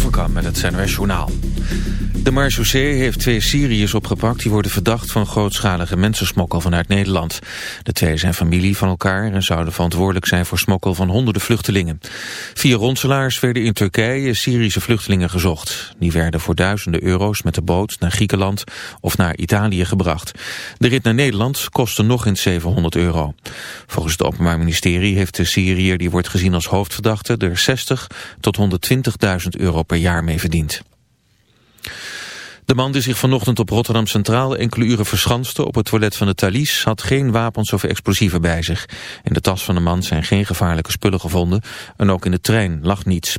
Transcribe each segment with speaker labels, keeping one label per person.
Speaker 1: Hovenkamp met het NRS Journaal. De marechaussee heeft twee Syriërs opgepakt... die worden verdacht van grootschalige mensensmokkel vanuit Nederland. De twee zijn familie van elkaar en zouden verantwoordelijk zijn... voor smokkel van honderden vluchtelingen. Vier ronselaars werden in Turkije Syrische vluchtelingen gezocht. Die werden voor duizenden euro's met de boot naar Griekenland... of naar Italië gebracht. De rit naar Nederland kostte nog eens 700 euro. Volgens het Openbaar Ministerie heeft de Syriër... die wordt gezien als hoofdverdachte... er 60 tot 120.000 euro per jaar mee verdiend. De man die zich vanochtend op Rotterdam Centraal enkele uren verschanste op het toilet van de Thalys had geen wapens of explosieven bij zich. In de tas van de man zijn geen gevaarlijke spullen gevonden en ook in de trein lag niets.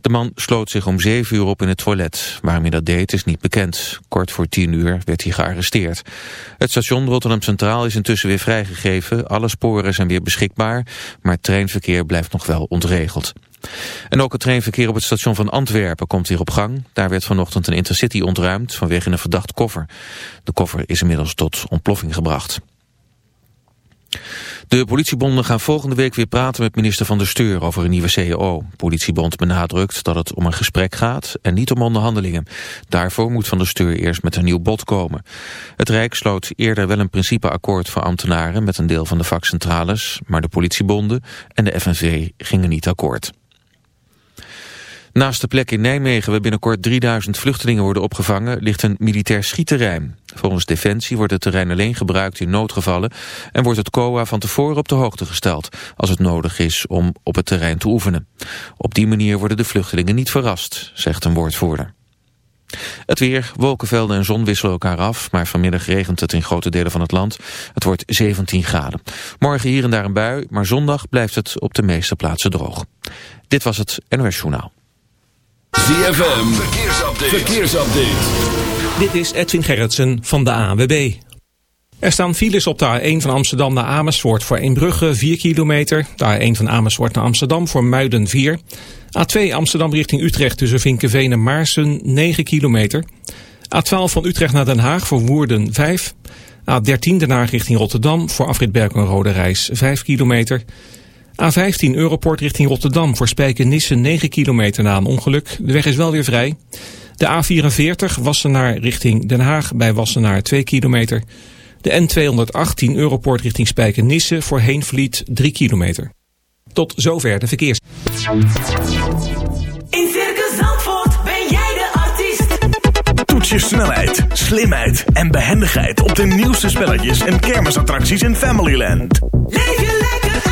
Speaker 1: De man sloot zich om zeven uur op in het toilet. Waarom hij dat deed is niet bekend. Kort voor tien uur werd hij gearresteerd. Het station Rotterdam Centraal is intussen weer vrijgegeven. Alle sporen zijn weer beschikbaar, maar treinverkeer blijft nog wel ontregeld. En ook het treinverkeer op het station van Antwerpen komt weer op gang. Daar werd vanochtend een intercity ontruimd vanwege een verdacht koffer. De koffer is inmiddels tot ontploffing gebracht. De politiebonden gaan volgende week weer praten met minister Van der Steur over een nieuwe CEO. Politiebond benadrukt dat het om een gesprek gaat en niet om onderhandelingen. Daarvoor moet Van der Steur eerst met een nieuw bod komen. Het Rijk sloot eerder wel een principeakkoord voor ambtenaren met een deel van de vakcentrales, maar de politiebonden en de FNV gingen niet akkoord. Naast de plek in Nijmegen waar binnenkort 3000 vluchtelingen worden opgevangen ligt een militair schietterrein. Volgens Defensie wordt het terrein alleen gebruikt in noodgevallen en wordt het COA van tevoren op de hoogte gesteld als het nodig is om op het terrein te oefenen. Op die manier worden de vluchtelingen niet verrast, zegt een woordvoerder. Het weer, wolkenvelden en zon wisselen elkaar af, maar vanmiddag regent het in grote delen van het land. Het wordt 17 graden. Morgen hier en daar een bui, maar zondag blijft het op de meeste plaatsen droog. Dit was het NOS Journaal.
Speaker 2: ZFM, verkeersupdate. verkeersupdate.
Speaker 3: Dit is Edwin Gerritsen van de ANWB. Er staan files op de A1 van Amsterdam naar Amersfoort voor Eembrugge 4 kilometer. De A1 van Amersfoort naar Amsterdam voor Muiden 4. A2 Amsterdam richting Utrecht tussen Vinkenveen en Maarsen 9 kilometer. A12 van Utrecht naar Den Haag voor Woerden 5. A13 Den Haag richting Rotterdam voor Afrit Berken Rode Reis 5 kilometer. A15 Europort richting Rotterdam voor Spijkenisse 9 kilometer na een ongeluk. De weg is wel weer vrij. De A44 Wassenaar richting Den Haag bij Wassenaar 2 kilometer. De N218 Europort richting Spijkenisse voor Heenvliet 3 kilometer. Tot zover de verkeers.
Speaker 4: In Circus Zandvoort ben jij de artiest.
Speaker 5: Toets je snelheid, slimheid en behendigheid op de nieuwste spelletjes en kermisattracties in Familyland.
Speaker 4: Leef je lekker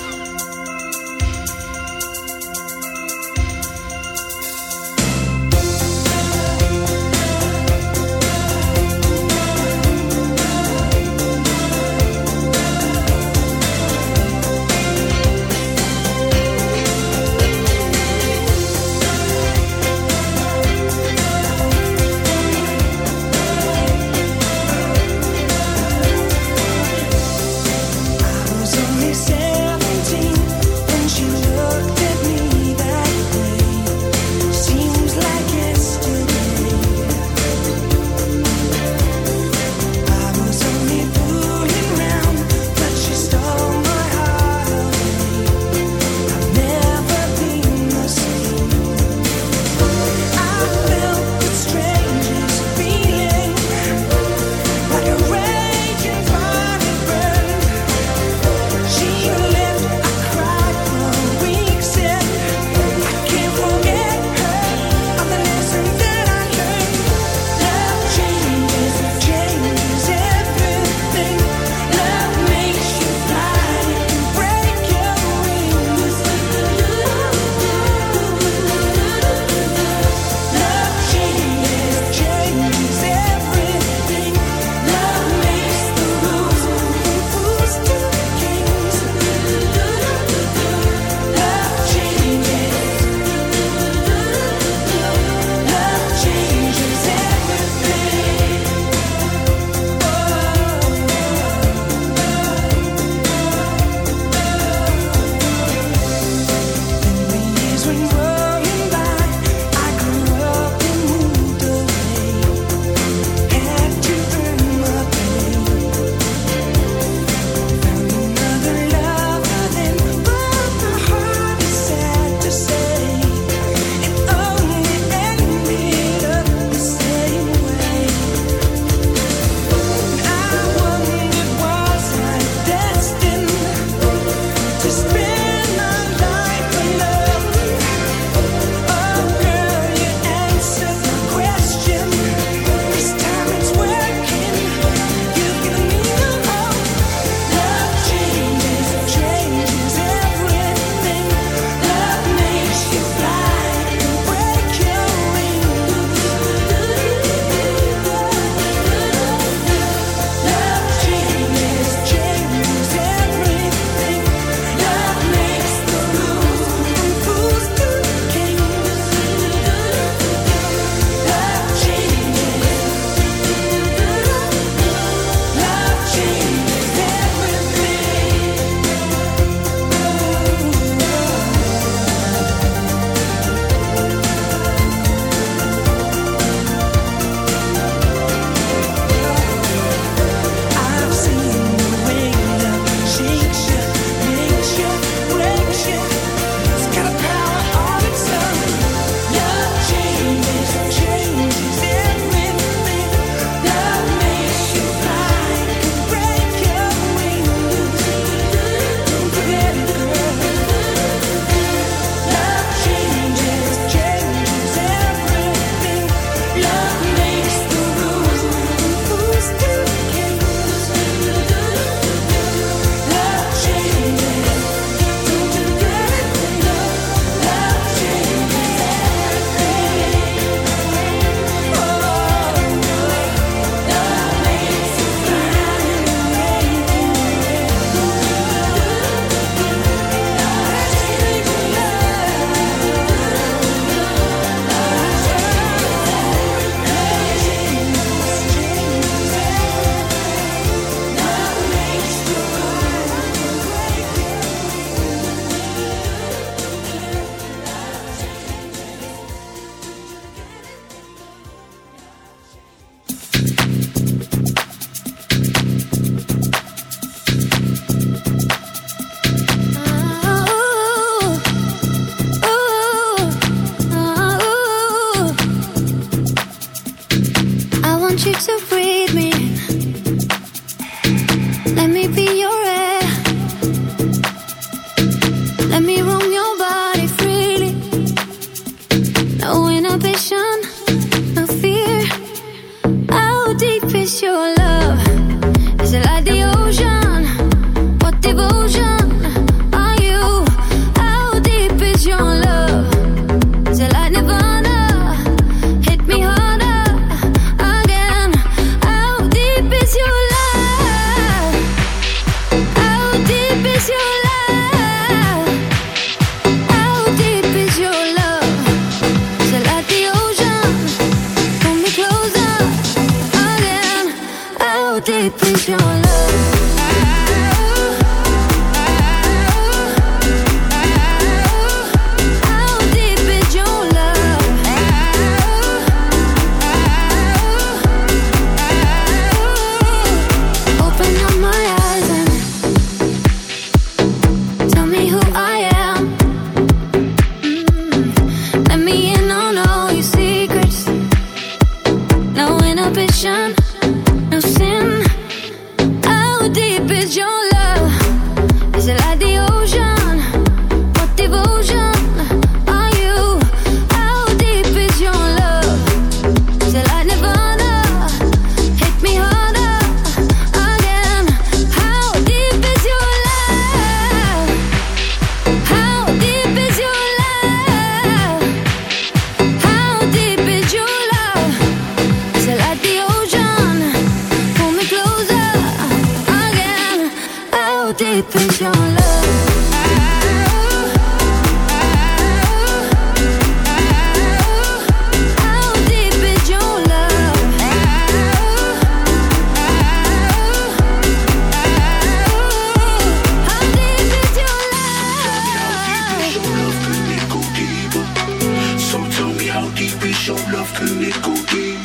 Speaker 6: love it go deep?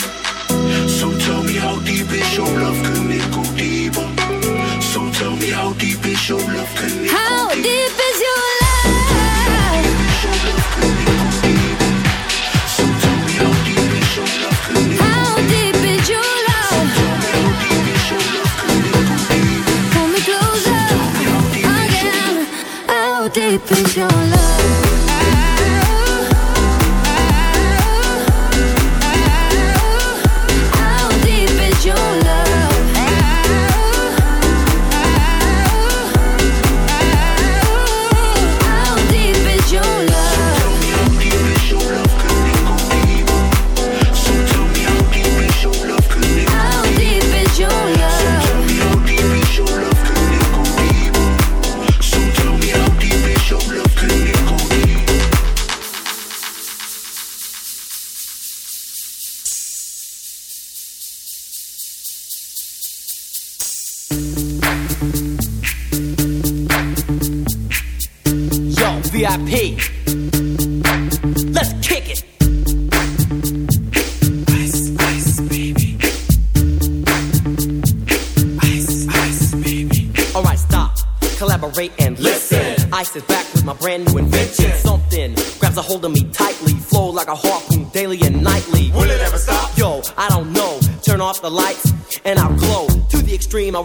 Speaker 6: So tell me how deep is your love, can it go deeper? So tell me how deep is your love,
Speaker 7: can it How deep? deep is your love? deep is your love?